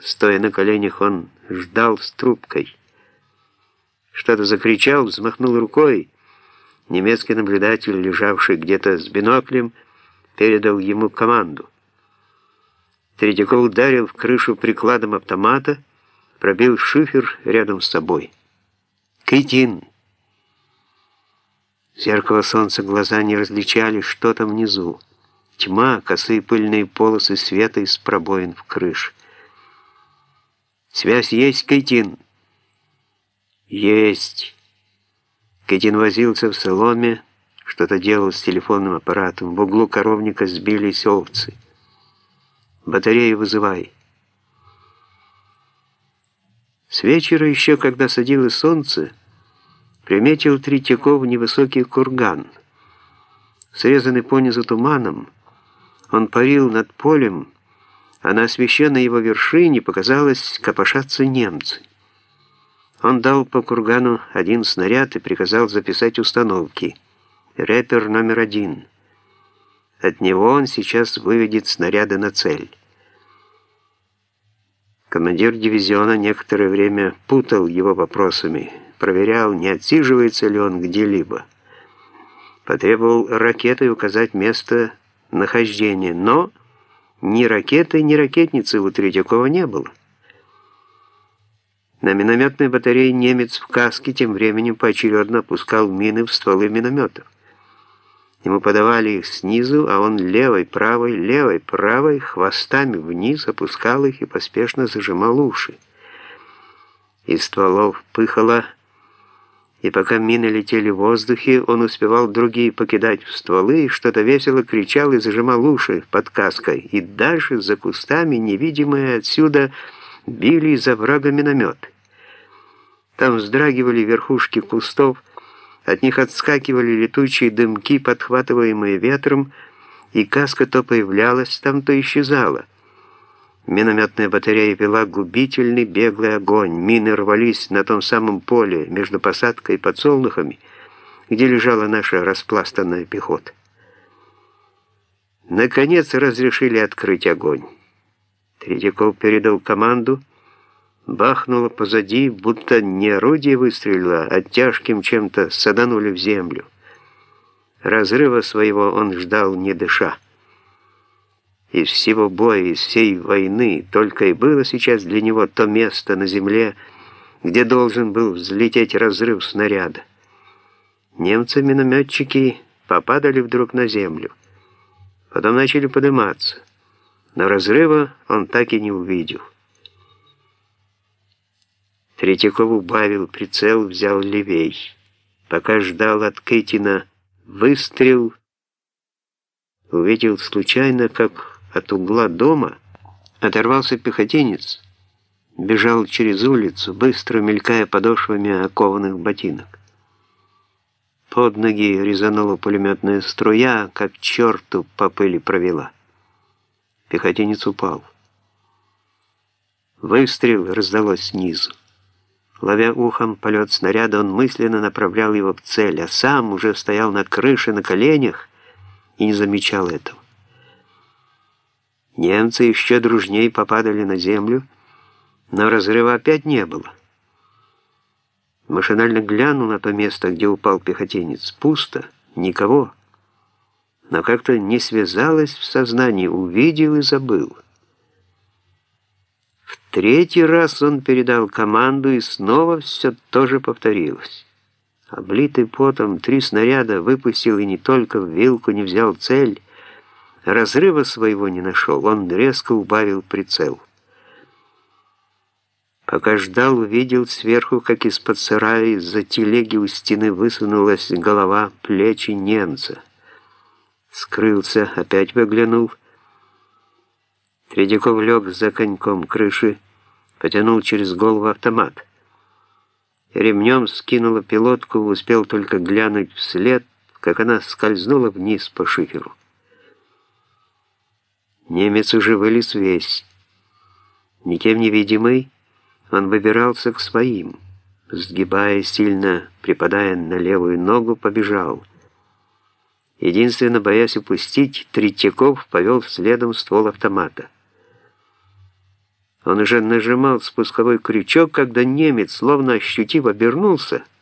Стоя на коленях, он ждал с трубкой. Что-то закричал, взмахнул рукой. Немецкий наблюдатель, лежавший где-то с биноклем, передал ему команду. Третьяков ударил в крышу прикладом автомата, пробил шифер рядом с собой. «Кретин!» зеркало солнца глаза не различали, что там внизу. Тьма, косые пыльные полосы света из пробоин в крыше. «Связь есть, Кайтин?» «Есть». Кайтин возился в соломе, что-то делал с телефонным аппаратом. В углу коровника сбились овцы. «Батарею вызывай». С вечера еще, когда садилось солнце, приметил Третьяков невысокий курган. Срезанный понизу туманом, он парил над полем, а на освещенной его вершине показалось копошатся немцы. Он дал по кургану один снаряд и приказал записать установки. Рэпер номер один. От него он сейчас выведет снаряды на цель. Командир дивизиона некоторое время путал его вопросами, проверял, не отсиживается ли он где-либо. Потребовал ракетой указать место нахождения, но ни ракеты, ни ракетницы у Третьякова не было. На минометной батарее немец в каске тем временем поочередно опускал мины в стволы минометов. Ему подавали их снизу, а он левой, правой, левой, правой, хвостами вниз опускал их и поспешно зажимал уши. Из стволов пыхало, и пока мины летели в воздухе, он успевал другие покидать в стволы, и что-то весело кричал и зажимал уши под каской, и дальше за кустами, невидимые отсюда, били из врага минометы. Там вздрагивали верхушки кустов, от них отскакивали летучие дымки, подхватываемые ветром, и каска то появлялась там, то исчезала. Минометная батарея вела губительный беглый огонь. Мины рвались на том самом поле между посадкой и подсолнухами, где лежала наша распластанная пехота. Наконец разрешили открыть огонь. Третьяков передал команду, бахнуло позади, будто не орудие выстрелило, а тяжким чем-то саданули в землю. Разрыва своего он ждал, не дыша. Из всего боя, из всей войны только и было сейчас для него то место на земле, где должен был взлететь разрыв снаряда. Немцы-минометчики попадали вдруг на землю. Потом начали подниматься. Но разрыва он так и не увидел. Третьяков убавил прицел, взял левей. Пока ждал от Кэтина выстрел, увидел случайно, как от угла дома оторвался пехотинец, бежал через улицу, быстро мелькая подошвами окованных ботинок. Под ноги резанула пулеметная струя, как черту по пыли провела. Пехотинец упал. Выстрел раздалось снизу. Ловя ухом полет снаряда, он мысленно направлял его в цель, а сам уже стоял на крыше на коленях и не замечал этого. Немцы еще дружней попадали на землю, но разрыва опять не было. Машинально глянул на то место, где упал пехотинец. Пусто, никого но как-то не связалось в сознании, увидел и забыл. В третий раз он передал команду, и снова все тоже повторилось. Облитый потом три снаряда выпустил и не только в вилку не взял цель, разрыва своего не нашел, он резко убавил прицел. Пока ждал, увидел сверху, как из-под сарая из-за телеги у стены высунулась голова плечи немца скрылся, опять выглянул. Тредяков лег за коньком крыши, потянул через голову автомат. Ремнем скинула пилотку, успел только глянуть вслед, как она скользнула вниз по шиферу. Немец уже вылез весь. Никем невидимый, он выбирался к своим. Сгибая сильно, припадая на левую ногу, побежал. Единственно, боясь упустить, Третьяков повел следом ствол автомата. Он уже нажимал спусковой крючок, когда немец, словно ощутив, обернулся —